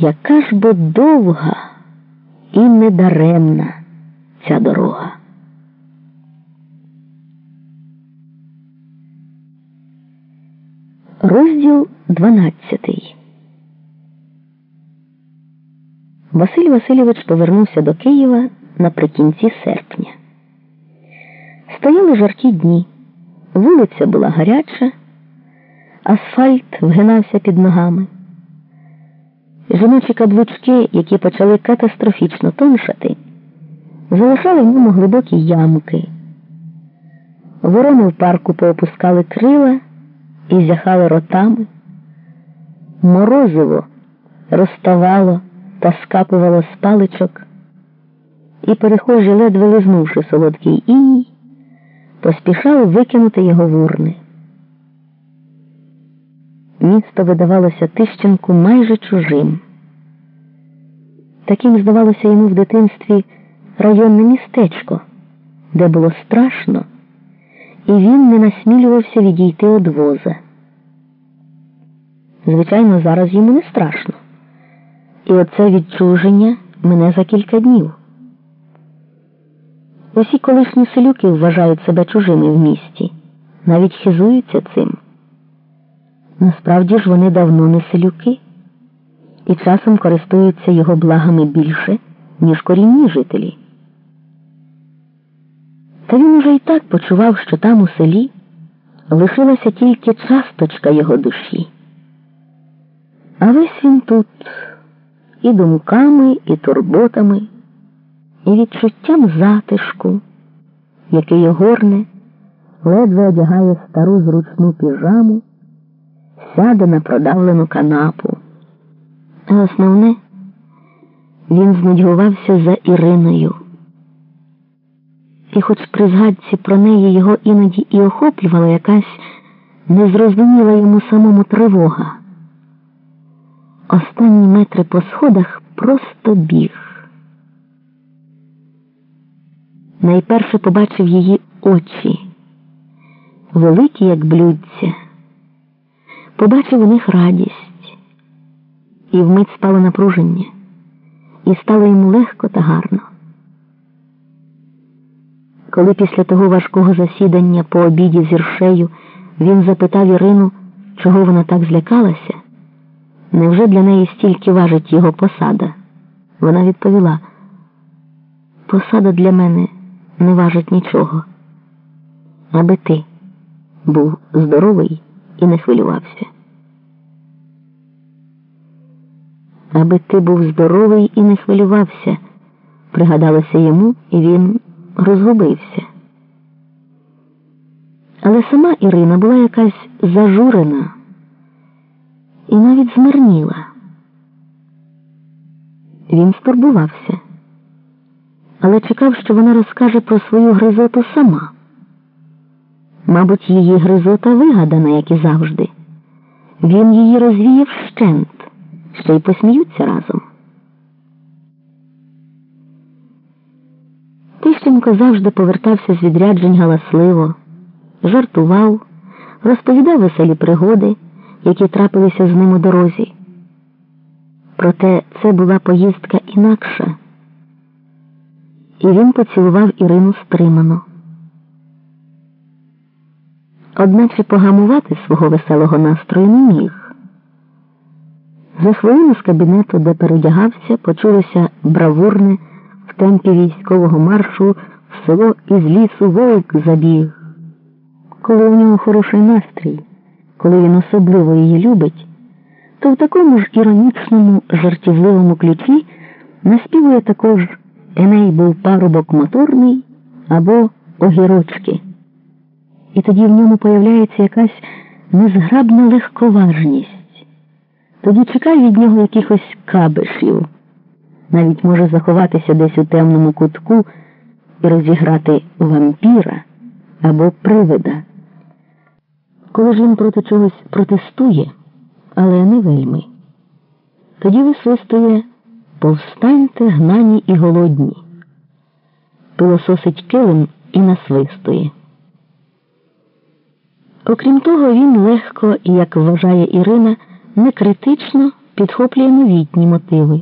Яка ж бо довга і недаремна ця дорога. Розділ 12 Василь Васильович повернувся до Києва наприкінці серпня. Стояли жаркі дні, вулиця була гаряча, асфальт вгинався під ногами. Жіночі каблучки, які почали катастрофічно тоншати, залишали в ньому глибокі ямки. Ворони в парку поопускали крила і зяхали ротами. Морозиво розставало та скапувало з паличок, і перехожі, ледве лизнувши солодкий іній, поспішали викинути його в урни. Місто видавалося Тищенку майже чужим. Таким здавалося йому в дитинстві районне містечко, де було страшно, і він не насмілювався відійти від воза. Звичайно, зараз йому не страшно. І оце відчуження мене за кілька днів. Усі колишні селюки вважають себе чужими в місті, навіть хизуються цим. Насправді ж вони давно не селюки і часом користуються його благами більше, ніж корінні жителі. Та він уже і так почував, що там у селі лишилася тільки часточка його душі. А весь він тут і думками, і турботами, і відчуттям затишку, який огорне, ледве одягає стару зручну піжаму, сяде на продавлену канапу. А основне, він знудьгувався за Іриною. І хоч при згадці про неї його іноді і охоплювала якась незрозуміла йому самому тривога. Останні метри по сходах просто біг. Найперше побачив її очі, великі, як блюдця, побачив у них радість, і вмить спало напруження, і стало йому легко та гарно. Коли після того важкого засідання по обіді з Іршею він запитав Ірину, чого вона так злякалася. Невже для неї стільки важить його посада? Вона відповіла, посада для мене не важить нічого, аби ти був здоровий і не хвилювався. Аби ти був здоровий і не хвилювався, пригадалося йому, і він розгубився. Але сама Ірина була якась зажурена і навіть змирніла. Він стурбувався, але чекав, що вона розкаже про свою гризоту сама. Мабуть, її гризота вигадана, як і завжди. Він її розвіяв щент, ще й посміються разом. Тищенко завжди повертався з відряджень галасливо, жартував, розповідав веселі пригоди які трапилися з ним у дорозі. Проте це була поїздка інакша, і він поцілував Ірину стримано. Одначе погамувати свого веселого настрою не міг. За хвилину з кабінету, де передягався, почулося бравурне в темпі військового маршу в село із лісу вовк забіг. Коли у нього хороший настрій коли він особливо її любить, то в такому ж іронічному, жартівливому ключі наспівує також Еней був парубок моторний або огірочки. І тоді в ньому появляється якась незграбна легковажність. Тоді чекай від нього якихось кабишів, навіть може заховатися десь у темному кутку і розіграти вампіра або привида коли ж він проти чогось протестує, але не вельми. Тоді висвистує повстаньте гнані і голодні, пилососить килим і насвистує. Окрім того, він легко як вважає Ірина, не критично підхоплює новітні мотиви.